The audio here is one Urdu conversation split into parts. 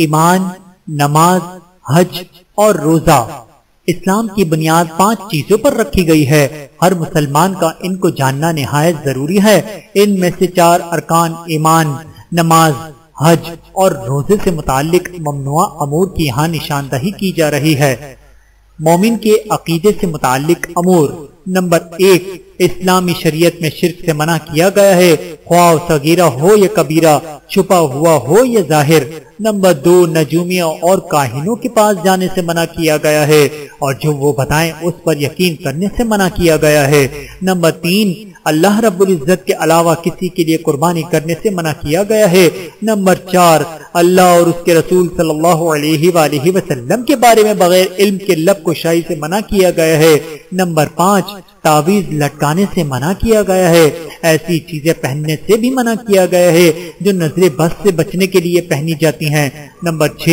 ایمان، نماز، حج اور روزہ۔ اسلام کی بنیاد پانچ چیزوں پر رکھی گئی ہے۔ ہر مسلمان کا ان کو جاننا نہایت ضروری ہے۔ ان میں سے چار ارکان ایمان، نماز، حج اور روزے سے متعلق ممنوع امور کی یہاں نشاندہی کی جا رہی ہے۔ مومن کے عقیدے سے متعلق امور۔ نمبر ایک، اسلامی شریعت میں شرک سے منع کیا گیا ہے۔ خواہ صغیرہ ہو یا کبیرہ، چھپا ہوا ہو یا ظاہر۔ نمبر دو نجومیوں اور کاہنوں کے پاس جانے سے منع کیا گیا ہے اور جو وہ بتائیں اس پر یقین کرنے سے منع کیا گیا ہے۔ نمبر تین، اللہ رب العزت کے علاوہ کسی کے لیے قربانی کرنے سے منع کیا گیا ہے۔ نمبر چار، اللہ اور اس کے رسول صلی اللہ علیہ وآلہ وسلم کے بارے میں بغیر علم کے لب کو شاہی سے منع کیا گیا ہے۔ نمبر پانچ تعویز لٹکانے سے منع کیا گیا ہے۔ ایسی چیزیں پہننے سے بھی منع کیا گیا ہے جو نظر بس سے بچنے کے لیے پہنی جاتی ہیں۔ نمبر چھ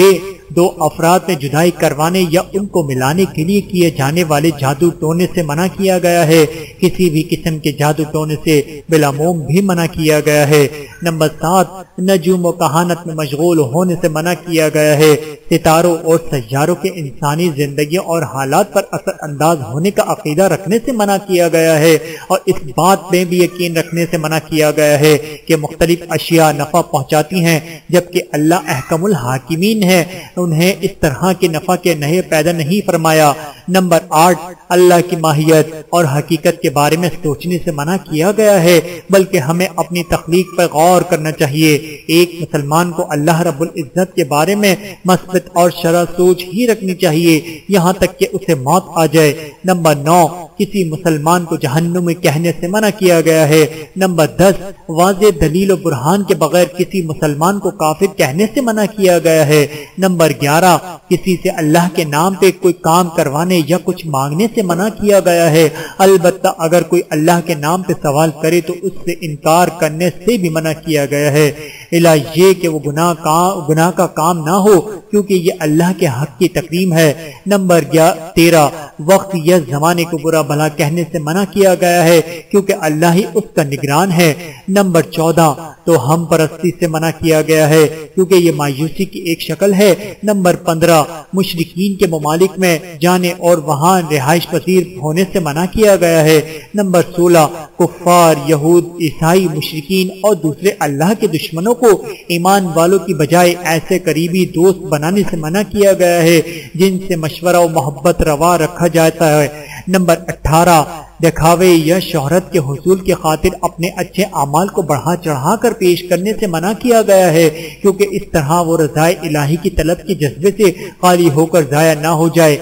دو افراد میں جدائی کروانے یا ان کو ملانے کے لیے کیے جانے والے جادو ٹونے سے منع کیا گیا ہے۔ کسی بھی قسم کے جادو ٹونے سے بلا موم بھی منع کیا گیا ہے۔ نمبر سات، نجوم و کہانت میں مشغول ہونے سے منع کیا گیا ہے۔ ستاروں اور سیاروں کے انسانی زندگی اور حالات پر اثر انداز ہونے کا عقیدہ رکھنے سے منع کیا گیا ہے۔ اور اس بات میں بھی یقین رکھنے سے منع کیا گیا ہے کہ مختلف اشیاء نفع پہنچاتی ہیں، جبکہ اللہ احکم الحاکمین ہے انہیں اس طرح کے نفع کے نئے پیدا نہیں فرمایا۔ نمبر آٹھ، اللہ کی ماہیت اور حقیقت کے بارے میں سوچنے سے منع کیا گیا ہے، بلکہ ہمیں اپنی تخلیق پر غور کرنا چاہیے۔ ایک مسلمان کو اللہ رب العزت کے بارے میں مثبت اور شرح سوچ ہی رکھنی چاہیے، یہاں تک کہ اسے موت آ جائے۔ نمبر نو، کسی مسلمان کو جہنم میں کہنے سے منع کیا گیا ہے۔ نمبر دس، واضح دلیل و برہان کے بغیر کسی مسلمان کو کافر کہنے سے منع کیا گیا ہے۔ نمبر گیارہ کسی سے اللہ کے نام پہ کوئی کام کروانے یا کچھ مانگنے سے منع کیا گیا ہے۔ البتہ اگر کوئی اللہ کے نام پہ سوال کرے تو اس سے انکار کرنے سے بھی منع کیا گیا ہے۔ یہ کہ وہ گناہ کا گناہ کا کام نہ ہو کیونکہ یہ اللہ کے حق کی تقریم ہے۔ نمبر تیرہ، وقت یا زمانے کو برا بھلا کہنے سے منع کیا گیا ہے کیونکہ اللہ ہی اس کا نگران ہے۔ نمبر چودہ، تو ہم پرستی سے منع کیا گیا ہے کیونکہ یہ مایوسی کی ایک شکل ہے۔ نمبر پندرہ مشرقین کے ممالک میں جانے اور وہاں رہائش پذیر ہونے سے منع کیا گیا ہے۔ نمبر سولہ، کفار، یہود، عیسائی مشرقین اور دوسرے اللہ کے دشمنوں کو ایمان والوں کی بجائے ایسے قریبی دوست بنانے سے منع کیا گیا ہے، جن سے مشورہ و محبت روا رکھا جاتا ہے۔ نمبر اٹھارہ، دکھاوے یا شہرت کے حصول کی خاطر اپنے اچھے اعمال کو بڑھا چڑھا کر پیش کرنے سے منع کیا گیا ہے، کیونکہ اس طرح وہ رضائے الہی کی طلب کے جذبے سے خالی ہو کر ضائع نہ ہو جائے۔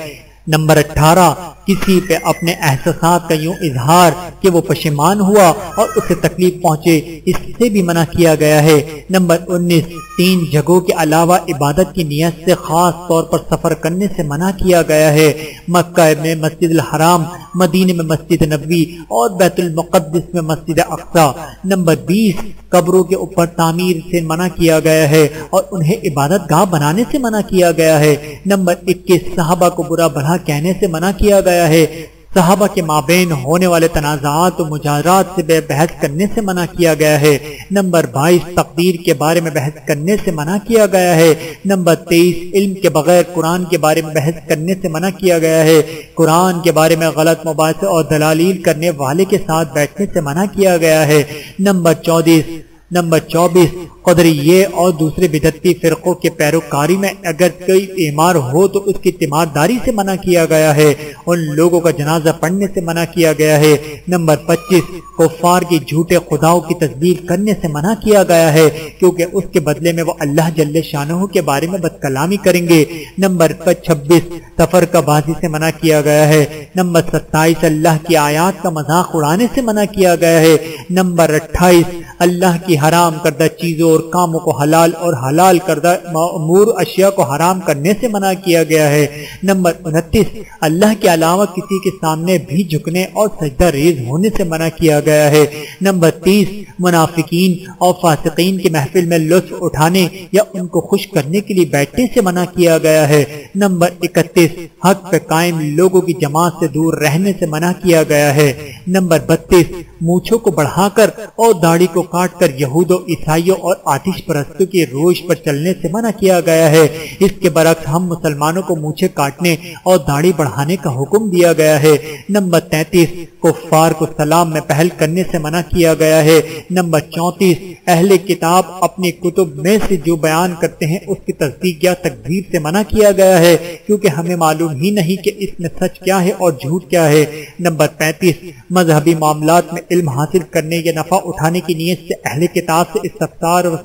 نمبر اٹھارہ، کسی پہ اپنے احساسات کا یوں اظہار کہ وہ پشیمان ہوا اور اسے تکلیف پہنچے، اس سے بھی منع کیا گیا ہے۔ نمبر انیس، تین جگہوں کے علاوہ عبادت کی نیت سے خاص طور پر سفر کرنے سے منع کیا گیا ہے۔ مکہ میں مسجد الحرام، مدینہ میں مسجد نبوی اور بیت المقدس میں مسجد اقصا نمبر بیس، قبروں کے اوپر تعمیر سے منع کیا گیا ہے اور انہیں عبادت گاہ بنانے سے منع کیا گیا ہے۔ نمبر اکیس، صحابہ کو برا بھلا کہنے سے منع کیا گیا ہے۔ صحابہ کے مابین ہونے والے تنازعات و مجاہرات سے بے بحث کرنے سے منع کیا گیا ہے۔ نمبر بائیس، تقدیر کے بارے میں بحث کرنے سے منع کیا گیا ہے۔ نمبر تیئیس، علم کے بغیر قرآن کے بارے میں بحث کرنے سے منع کیا گیا ہے۔ قرآن کے بارے میں غلط مباحث اور دلالیل کرنے والے کے ساتھ بیٹھنے سے منع کیا گیا ہے۔ نمبر چودیس نمبر چوبیس قدریے اور دوسرے بدتی فرقوں کے پیروکاری میں اگر کوئی بیمار ہو تو اس کی تیمارداری سے منع کیا گیا ہے۔ ان لوگوں کا جنازہ پڑھنے سے منع کیا گیا ہے۔ نمبر پچیس، کفار کی جھوٹے خداؤں کی تصدیق کرنے سے منع کیا گیا ہے، کیونکہ اس کے بدلے میں وہ اللہ جل شاہ کے بارے میں بد کلامی کریں گے۔ نمبر چھبیس، سفر کا بازی سے منع کیا گیا ہے۔ نمبر ستائیس، اللہ کی آیات کا مذاق اڑانے سے منع کیا گیا ہے۔ نمبر اٹھائیس، اللہ کی حرام کردہ چیزوں اور کاموں کو حلال اور حلال کردہ امور اشیاء کو حرام کرنے سے منع کیا گیا ہے۔ نمبر انتیس، اللہ کے علاوہ کسی کے سامنے بھی جھکنے اور سجدہ ریز ہونے سے منع کیا گیا ہے۔ نمبر تیس، منافقین اور فاسقین کی محفل میں لطف اٹھانے یا ان کو خوش کرنے کے لیے بیٹھنے سے منع کیا گیا ہے۔ نمبر اکتیس، حق پہ قائم لوگوں کی جماعت سے دور رہنے سے منع کیا گیا ہے۔ نمبر بتیس موچھوں کو بڑھا کر اور داڑھی کو کاٹ کر یہود و عیسائیوں اور آتش پرستوں کی روش پر چلنے سے منع کیا گیا ہے۔ اس کے برعکس ہم مسلمانوں کو موچھے کاٹنے اور داڑھی بڑھانے کا حکم دیا گیا ہے۔ نمبر تینتیس، کفار کو سلام میں پہل کرنے سے منع کیا گیا ہے۔ نمبر چونتیس، اہل کتاب اپنی کتب میں سے جو بیان کرتے ہیں اس کی تصدیق یا تقدیر سے منع کیا گیا ہے۔ کیونکہ ہمیں معلوم ہی نہیں کہ اس میں سچ کیا ہے اور جھوٹ کیا ہے۔ نمبر پینتیس، مذہبی معاملات میں علم حاصل کرنے یا نفع اٹھانے کی نیت سے اہل کتاب سے استفسار و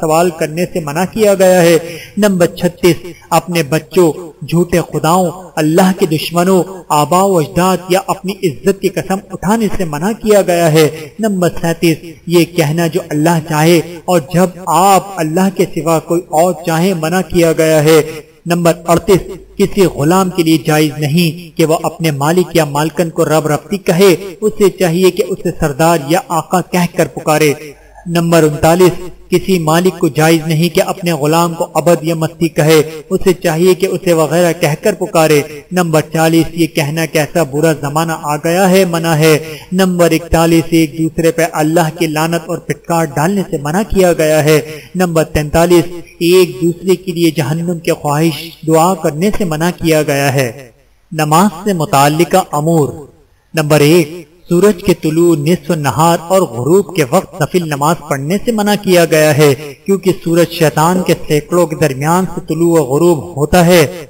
سوال کرنے سے منع کیا گیا ہے۔ نمبر چھتیس، اپنے بچوں، جھوٹے خداؤں، اللہ کے دشمنوں، آبا و اجداد یا اپنی عزت کی قسم اٹھانے سے منع کیا گیا ہے۔ نمبر سینتیس، یہ کہنا جو اللہ چاہے اور جب آپ اللہ کے سوا کوئی اور چاہے منع کیا گیا ہے۔ نمبر اڑتیس، کسی غلام کے لیے جائز نہیں کہ وہ اپنے مالک یا مالکن کو رب ربتی کہے، اسے چاہیے کہ اسے سردار یا آقا کہہ کر پکارے۔ نمبر انتالیس، کسی مالک کو جائز نہیں کہ اپنے غلام کو ابد یا مستی کہے، اسے چاہیے کہ اسے وغیرہ کہہ کر پکارے۔ نمبر چالیس، یہ کہنا کیسا برا زمانہ آ گیا ہے، منع ہے۔ نمبر اکتالیس، ایک دوسرے پہ اللہ کی لانت اور پٹکار ڈالنے سے منع کیا گیا ہے۔ نمبر تینتالیس، ایک دوسرے کے لیے جہنم کے خواہش، دعا کرنے سے منع کیا گیا ہے۔ نماز سے متعلقہ امور۔ نمبر ایک سورج کے طلوع، نصف نہار اور غروب کے وقت نفل نماز پڑھنے سے منع کیا گیا ہے، کیونکہ سورج شیطان کے سینکڑوں کے درمیان سے طلوع و غروب ہوتا ہے۔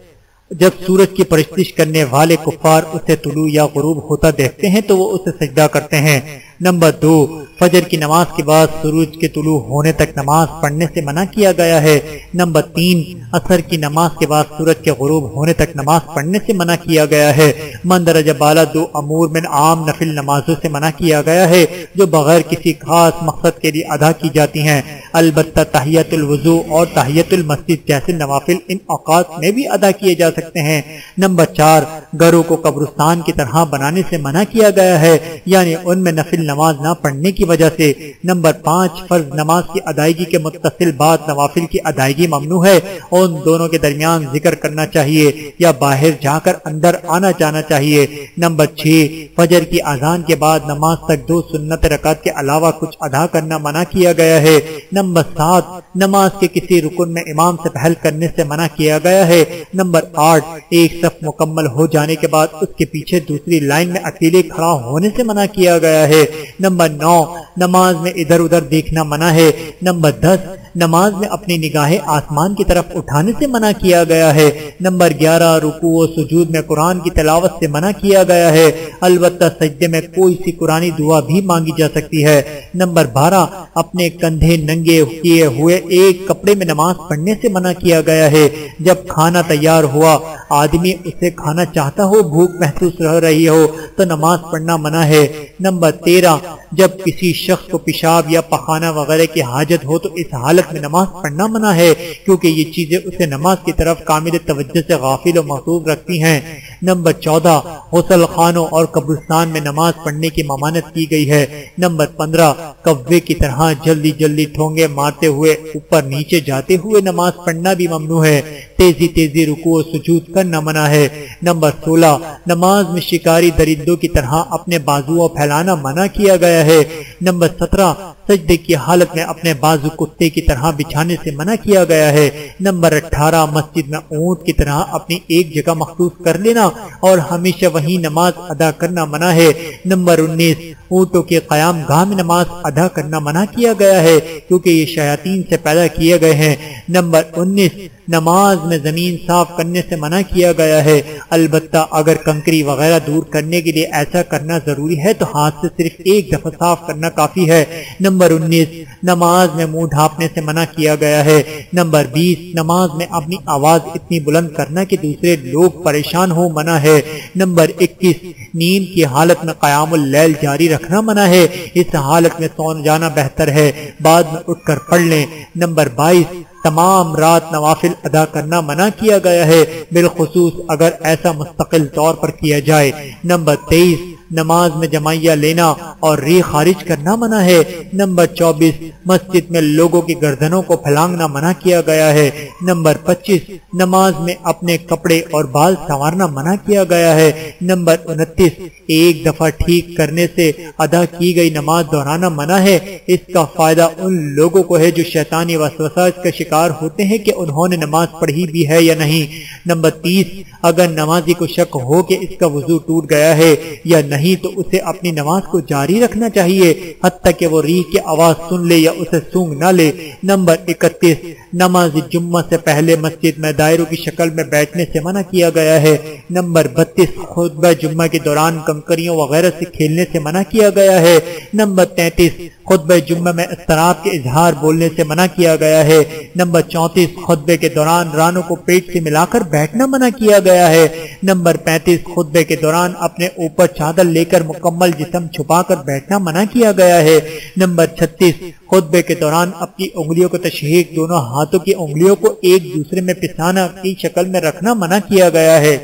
جب سورج کی پرستش کرنے والے کفار اسے طلوع یا غروب ہوتا دیکھتے ہیں تو وہ اسے سجدہ کرتے ہیں۔ نمبر دو، فجر کی نماز کے بعد سورج کے طلوع ہونے تک نماز پڑھنے سے منع کیا گیا ہے۔ نمبر تین اثر کی نماز کے بعد سورج کے غروب ہونے تک نماز پڑھنے سے منع کیا گیا ہے۔ مندرجہ بالا دو امور میں عام نفل نمازوں سے منع کیا گیا ہے، جو بغیر کسی خاص مقصد کے لیے ادا کی جاتی ہیں۔ البتہ تحیت الوضو اور تحیت المسجد جیسے نوافل ان اوقات میں بھی ادا کیے جا سکتے ہیں۔ نمبر چار، گھروں کو قبرستان کی طرح بنانے سے منع کیا گیا ہے یعنی ان میں نفل نماز نہ پڑھنے کی وجہ سے نمبر پانچ فرض نماز کی ادائیگی کے متصل بعد نوافل کی ادائیگی ممنوع ہے اور ان دونوں کے درمیان ذکر کرنا چاہیے یا باہر جا کر اندر آنا جانا چاہیے۔ نمبر چھ، فجر کی اذان کے بعد نماز تک دو سنت رکعت کے علاوہ کچھ ادا کرنا منع کیا گیا ہے۔ نمبر سات، نماز کے کسی رکن میں امام سے پہل کرنے سے منع کیا گیا ہے۔ نمبر آٹھ، ایک صف مکمل ہو جانے کے بعد اس کے پیچھے دوسری لائن میں اکیلے کھڑا ہونے سے منع کیا گیا ہے۔ نمبر نو، نماز میں ادھر ادھر دیکھنا منع ہے۔ نمبر دس، نماز میں اپنی نگاہیں آسمان کی طرف اٹھانے سے منع کیا گیا ہے۔ نمبر گیارہ رکو و سجود میں قرآن کی تلاوت سے منع کیا گیا ہے۔ البتہ سجدے میں کوئی سی قرآن دعا بھی مانگی جا سکتی ہے۔ نمبر بارہ، اپنے کندھے ننگے کیے ہوئے ایک کپڑے میں نماز پڑھنے سے منع کیا گیا ہے۔ جب کھانا تیار ہوا، آدمی اسے کھانا چاہتا ہو، بھوک محسوس رہ رہی ہو، تو نماز پڑھنا منع ہے۔ نمبر تیرہ جب کسی شخص کو پیشاب یا پخانہ وغیرہ کی حاجت ہو تو اس حالت میں نماز پڑھنا منع ہے، کیونکہ یہ چیزیں اسے نماز کی طرف کامل توجہ سے غافل و محسوس رکھتی ہیں۔ نمبر چودہ، غسل خانوں اور قبرستان میں نماز پڑھنے کی ممانت کی گئی ہے۔ نمبر پندرہ قبے کی طرح جلدی جلدی ٹھونگے مارتے ہوئے اوپر نیچے جاتے ہوئے نماز پڑھنا بھی ممنوع ہے۔ تیزی تیزی رکو و سجود کرنا منع ہے۔ نمبر سولہ، نماز میں شکاری درندوں کی طرح اپنے بازو پھیلانا منع کیا گیا ہے۔ نمبر سترہ سجدے کی حالت میں اپنے بازو کتے کی طرح بچھانے سے منع کیا گیا ہے۔ نمبر اٹھارہ، مسجد میں اونٹ کی طرح اپنی ایک جگہ مخصوص کر لینا اور ہمیشہ وہی نماز ادا کرنا منع ہے۔ نمبر انیس، اونٹوں کے قیام گاہ میں نماز ادا کرنا منع کیا گیا ہے کیونکہ یہ شیاطین سے پیدا کیے گئے ہیں۔ نمبر انیس نماز میں زمین صاف کرنے سے منع کیا گیا ہے۔ البتہ اگر کنکری وغیرہ دور کرنے کے لیے ایسا کرنا ضروری ہے تو ہاتھ سے صرف ایک دفعہ صاف کرنا کافی ہے۔ نمبر انیس، نماز میں منہ ڈھانپنے سے منع کیا گیا ہے۔ نمبر بیس، نماز میں اپنی آواز اتنی بلند کرنا کہ دوسرے لوگ پریشان ہو منع ہے۔ نمبر اکیس، نیند کی حالت میں قیام اللیل جاری رکھنا منع ہے۔ اس حالت میں سون جانا بہتر ہے۔ بعد میں اٹھ کر پڑھ لیں۔ نمبر بائیس تمام رات نوافل ادا کرنا منع کیا گیا ہے۔ بالخصوص اگر ایسا مستقل طور پر کیا جائے۔ نمبر تیئیس نماز میں جمعیہ لینا اور ری خارج کرنا منع ہے۔ نمبر چوبیس، مسجد میں لوگوں کی گردنوں کو پھلانگنا منع کیا گیا ہے۔ نمبر پچیس، نماز میں اپنے کپڑے اور بال سنوارنا منع کیا گیا ہے۔ نمبر انتیس، ایک دفعہ ٹھیک کرنے سے ادا کی گئی نماز دہرانا منع ہے۔ اس کا فائدہ ان لوگوں کو ہے جو شیطانی وسوسہ اس کا شکار ہوتے ہیں کہ انہوں نے نماز پڑھی بھی ہے یا نہیں۔ نمبر تیس، اگر نمازی کو شک ہو کہ اس کا وضو ٹوٹ گیا ہے یا نہیں تو اسے اپنی نماز کو جاری رکھنا چاہیے، حتیٰ کہ وہ ریح کی آواز سن لے یا اسے سونگ نہ لے۔ نمبر اکتیس، نماز جمعہ سے پہلے مسجد میں دائروں کی شکل میں بیٹھنے سے منع کیا گیا ہے۔ نمبر بتیس، خطبہ جمعہ کے دوران کنکریوں وغیرہ سے کھیلنے سے منع کیا گیا ہے۔ نمبر تینتیس، خطبہ جمعہ میں استراب کے اظہار بولنے سے منع کیا گیا ہے۔ نمبر چونتیس، خطبے کے دوران رانوں کو پیٹ سے ملا کر بیٹھنا منع کیا گیا ہے۔ نمبر پینتیس، خطبے کے دوران اپنے اوپر چادر لے کر مکمل جسم چھپا کر بیٹھنا منع کیا گیا ہے۔ نمبر چھتیس، خطبے کے دوران اپنی انگلیوں کو تشہیق دونوں ہاتھوں کی انگلیوں کو ایک دوسرے میں پسانا کی شکل میں رکھنا منع کیا گیا ہے۔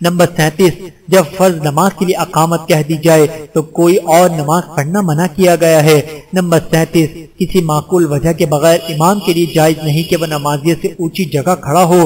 نمبر سینتیس، جب فرض نماز کے لیے اقامت کہہ دی جائے تو کوئی اور نماز پڑھنا منع کیا گیا ہے۔ نمبر سینتیس، کسی معقول وجہ کے بغیر امام کے لیے جائز نہیں کہ وہ نمازیہ سے اونچی جگہ کھڑا ہو۔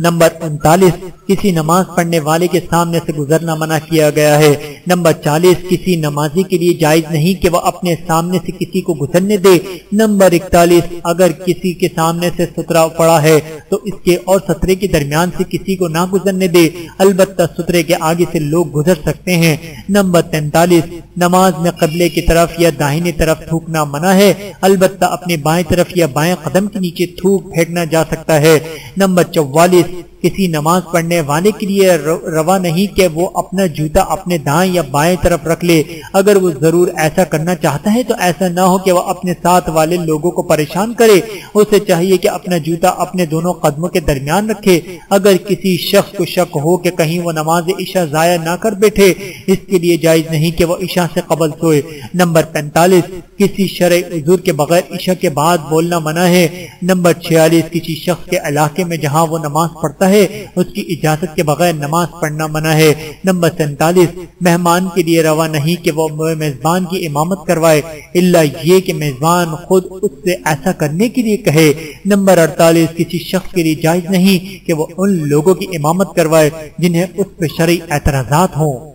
نمبر انتالیس، کسی نماز پڑھنے والے کے سامنے سے گزرنا منع کیا گیا ہے۔ نمبر چالیس، کسی نمازی کے لیے جائز نہیں کہ وہ اپنے سامنے سے کسی کو گزرنے دے۔ نمبر اکتالیس، اگر کسی کے سامنے سے سترا پڑا ہے تو اس کے اور سترے کے درمیان سے کسی کو نہ گزرنے دے۔ البتہ سترے کے آگے سے لوگ گزر سکتے ہیں۔ نمبر تینتالیس، نماز میں قبلے کی طرف یا داہنی طرف تھوکنا منع ہے۔ البتہ اپنے بائیں طرف یا بائیں قدم کے نیچے تھوک پھینکنا جا سکتا ہے۔ نمبر چوالیس Ahí کسی نماز پڑھنے والے کے لیے روا نہیں کہ وہ اپنا جوتا اپنے دائیں یا بائیں طرف رکھ لے۔ اگر وہ ضرور ایسا کرنا چاہتا ہے تو ایسا نہ ہو کہ وہ اپنے ساتھ والے لوگوں کو پریشان کرے۔ اسے چاہیے کہ اپنا جوتا اپنے دونوں قدموں کے درمیان رکھے۔ اگر کسی شخص کو شک ہو کہ کہیں وہ نماز عشاء ضائع نہ کر بیٹھے، اس کے لیے جائز نہیں کہ وہ عشاء سے قبل سوئے۔ نمبر پینتالیس، کسی شرع عذور کے بغیر عشاء کے بعد بولنا منع ہے۔ نمبر چھیالیس، کسی شخص کے علاقے میں جہاں وہ نماز پڑھتا ہے اس کی اجازت کے بغیر نماز پڑھنا منع ہے۔ نمبر سینتالیس، مہمان کے لیے روا نہیں کہ وہ میزبان کی امامت کروائے اللہ یہ کہ میزبان خود اس سے ایسا کرنے کے لیے کہے۔ نمبر اڑتالیس، کسی شخص کے لیے جائز نہیں کہ وہ ان لوگوں کی امامت کروائے جنہیں اس پہ شرعی اعتراضات ہوں۔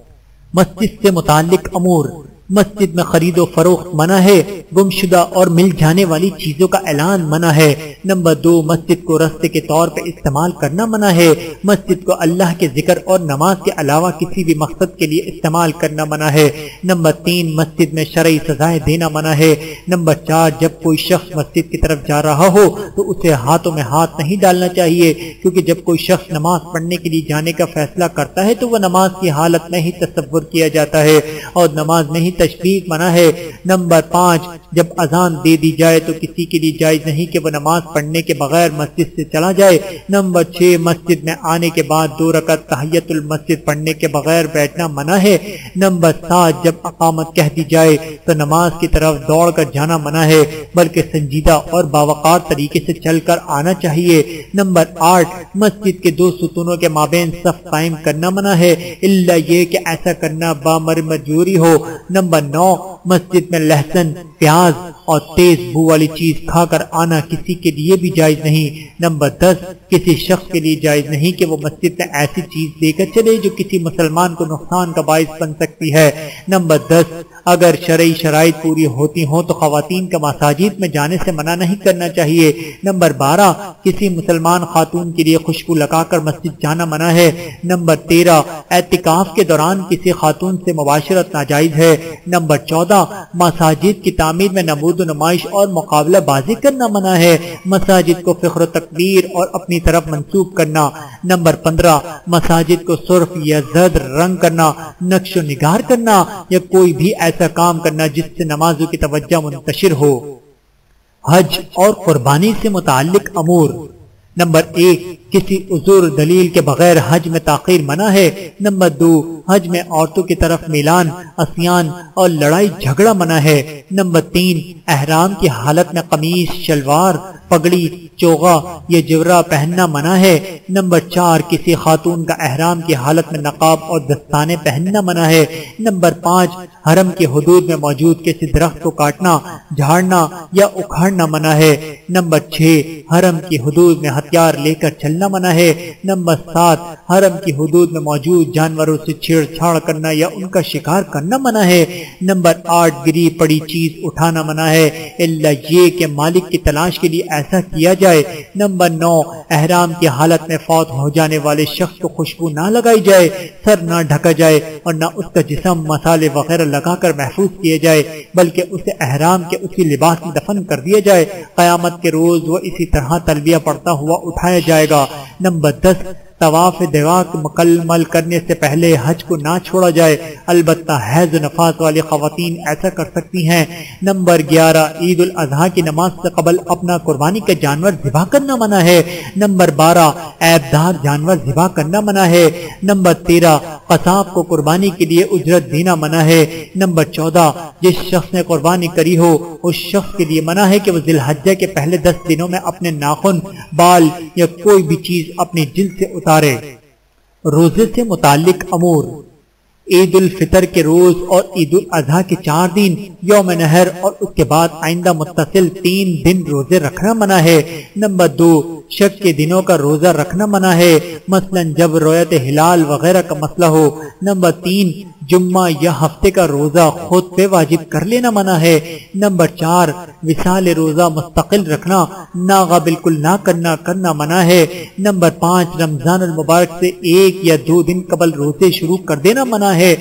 مسجد سے متعلق امور۔ مسجد میں خرید و فروخت منع ہے گم شدہ اور مل جانے والی چیزوں کا اعلان منع ہے۔ نمبر دو، مسجد کو رستے کے طور پر استعمال کرنا منع ہے۔ مسجد کو اللہ کے ذکر اور نماز کے علاوہ کسی بھی مقصد کے لیے استعمال کرنا منع ہے۔ نمبر تین، مسجد میں شرعی سزائیں دینا منع ہے۔ نمبر چار، جب کوئی شخص مسجد کی طرف جا رہا ہو تو اسے ہاتھوں میں ہاتھ نہیں ڈالنا چاہیے، کیونکہ جب کوئی شخص نماز پڑھنے کے لیے جانے کا فیصلہ کرتا ہے تو وہ نماز کی حالت میں ہی تصور کیا جاتا ہے اور نماز نہیں تشبیق منع ہے۔ نمبر پانچ، جب اذان دے دی جائے تو کسی کے لیے جائز نہیں کہ وہ نماز پڑھنے کے بغیر مسجد سے چلا جائے۔ نمبر چھ، مسجد میں آنے کے بعد دو رکعت تحیت المسجد پڑھنے کے بغیر بیٹھنا منع ہے۔ نمبر سات، جب اقامت کہہ دی جائے تو نماز کی طرف دوڑ کر جانا منع ہے، بلکہ سنجیدہ اور باوقار طریقے سے چل کر آنا چاہیے۔ نمبر آٹھ، مسجد کے دو ستونوں کے مابین صف قائم کرنا منع ہے۔ اللہ یہ کہ ایسا کرنا بامر مجوری ہو۔ نمبر نمبر نو مسجد میں لہسن، پیاز اور تیز بو والی چیز کھا کر آنا کسی کے لیے بھی جائز نہیں۔ نمبر دس، کسی شخص کے لیے جائز نہیں کہ وہ مسجد میں ایسی چیز دے کر چلے جو کسی مسلمان کو نقصان کا باعث بن سکتی ہے۔ نمبر دس اگر شرعی شرائط پوری ہوتی ہوں تو خواتین کا مساجد میں جانے سے منع نہیں کرنا چاہیے۔ نمبر بارہ، کسی مسلمان خاتون کے لیے خوشبو لگا کر مسجد جانا منع ہے۔ نمبر تیرہ، اعتکاف کے دوران کسی خاتون سے مباشرت ناجائز ہے۔ نمبر چودہ، مساجد کی تعمیر میں نمود و نمائش اور مقابلہ بازی کرنا منع ہے۔ مساجد کو فخر و تقبیر اور اپنی طرف منسوخ کرنا۔ نمبر پندرہ، مساجد کو سرخ یا زرد رنگ کرنا، نقش و نگار کرنا یا کوئی بھی ایسا کام کرنا جس سے نمازوں کی توجہ منتشر ہو۔ حج اور قربانی سے متعلق امور۔ نمبر ایک، کسی عذر دلیل کے بغیر حج میں تاخیر منع ہے۔ نمبر دو، حج میں عورتوں کی طرف میلان، اسیان اور لڑائی جھگڑا منع ہے۔ نمبر تین، احرام کی حالت میں قمیص، شلوار، پگڑی چوغا یا جورا پہننا منع ہے۔ نمبر چار، کسی خاتون کا احرام کی حالت میں نقاب اور دستانے پہننا منع ہے۔ نمبر پانچ، حرم کی حدود میں موجود کسی درخت کو کاٹنا، جھاڑنا یا اکھاڑنا منع ہے۔ نمبر چھ، حرم کی حدود میں ہتھیار لے کر چلنا منع ہے۔ نمبر سات، حرم کی حدود میں موجود جانوروں سے چھیڑ چھاڑ کرنا یا ان کا شکار کرنا منع ہے۔ نمبر آٹھ، گری پڑی چیز اٹھانا منع ہے۔ اللہ یہ کہ مالک کی تلاش کے لیے ایسا کیا جائے۔ نمبر نو، احرام کی حالت میں فوت ہو جانے والے شخص کو خوشبو نہ لگائی جائے، سر نہ ڈھکا جائے اور نہ اس کا جسم مسالے وغیرہ لگا کر محفوظ کیے جائے، بلکہ اسے احرام کے اسی لباس میں دفن کر دیا جائے۔ قیامت کے روز وہ اسی طرح تلبیہ پڑتا ہوا اٹھایا جائے گا۔ نمبر دس طواف دواق مکمل کرنے سے پہلے حج کو نہ چھوڑا جائے۔ البتہ حیض و نفاس والی خواتین ایسا کر سکتی ہیں۔ نمبر گیارہ، عید الاضحیٰ کی نماز سے قبل اپنا قربانی کا جانور ذبح کرنا منع ہے۔ نمبر بارہ عیب دار جانور ذبح کرنا منع ہے۔ نمبر تیرہ، قصاب کو قربانی کے لیے اجرت دینا منع ہے۔ نمبر چودہ، جس شخص نے قربانی کری ہو، اس شخص کے لیے منع ہے کہ وہ ذی الحجہ کے پہلے دس دنوں میں اپنے ناخن، بال یا کوئی بھی چیز اپنی جلد سے اتارے روزے سے متعلق امور۔ عید الفطر کے روز اور عید الاضحیٰ کے چار دن، یوم نہر اور اس کے بعد آئندہ متصل تین دن روزے رکھنا منع ہے۔ نمبر دو، شک کے دنوں کا روزہ رکھنا منع ہے۔ مثلا جب رویت ہلال وغیرہ کا مسئلہ ہو۔ نمبر تین، جمعہ یا ہفتے کا روزہ خود پہ واجب کر لینا منع ہے۔ نمبر چار، وصال روزہ مستقل رکھنا ناغا بالکل نہ کرنا کرنا منع ہے۔ نمبر پانچ، رمضان المبارک سے ایک یا دو دن قبل روزے شروع کر دینا منع ہے۔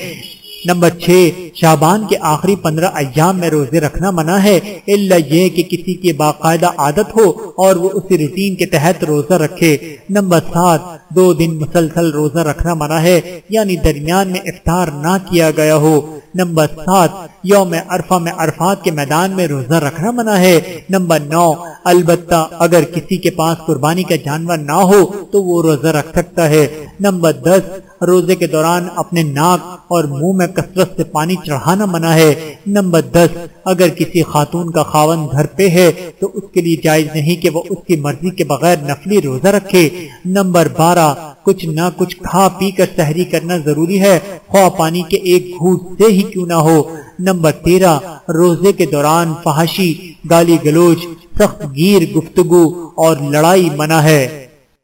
نمبر چھ شابان کے آخری پندرہ ایام میں روزے رکھنا منع ہے۔ اللہ یہ کہ کسی کی باقاعدہ عادت ہو اور وہ اسی روٹین کے تحت روزہ رکھے۔ نمبر سات، دو دن مسلسل روزہ رکھنا منع ہے یعنی درمیان میں افطار نہ کیا گیا ہو۔ نمبر سات، یوم عرفہ میں عرفات کے میدان میں روزہ رکھنا منع ہے۔ نمبر نو، البتہ اگر کسی کے پاس قربانی کا جانور نہ ہو تو وہ روزہ رکھ سکتا ہے۔ نمبر دس، روزے کے دوران اپنے ناک اور منہ میں کثرت سے پانی چڑھانا منع ہے۔ نمبر دس، اگر کسی خاتون کا خاون گھر پہ ہے تو اس کے لیے جائز نہیں کہ وہ اس کی مرضی کے بغیر نفلی روزہ رکھے۔ نمبر بارہ، کچھ نہ کچھ کھا پی کر سحری کرنا ضروری ہے۔ خواہ پانی کے ایک گھوٹ سے ہی کیوں نہ ہو۔ نمبر تیرہ، روزے کے دوران فحاشی، گالی گلوچ، سخت گیر گفتگو اور لڑائی منع ہے۔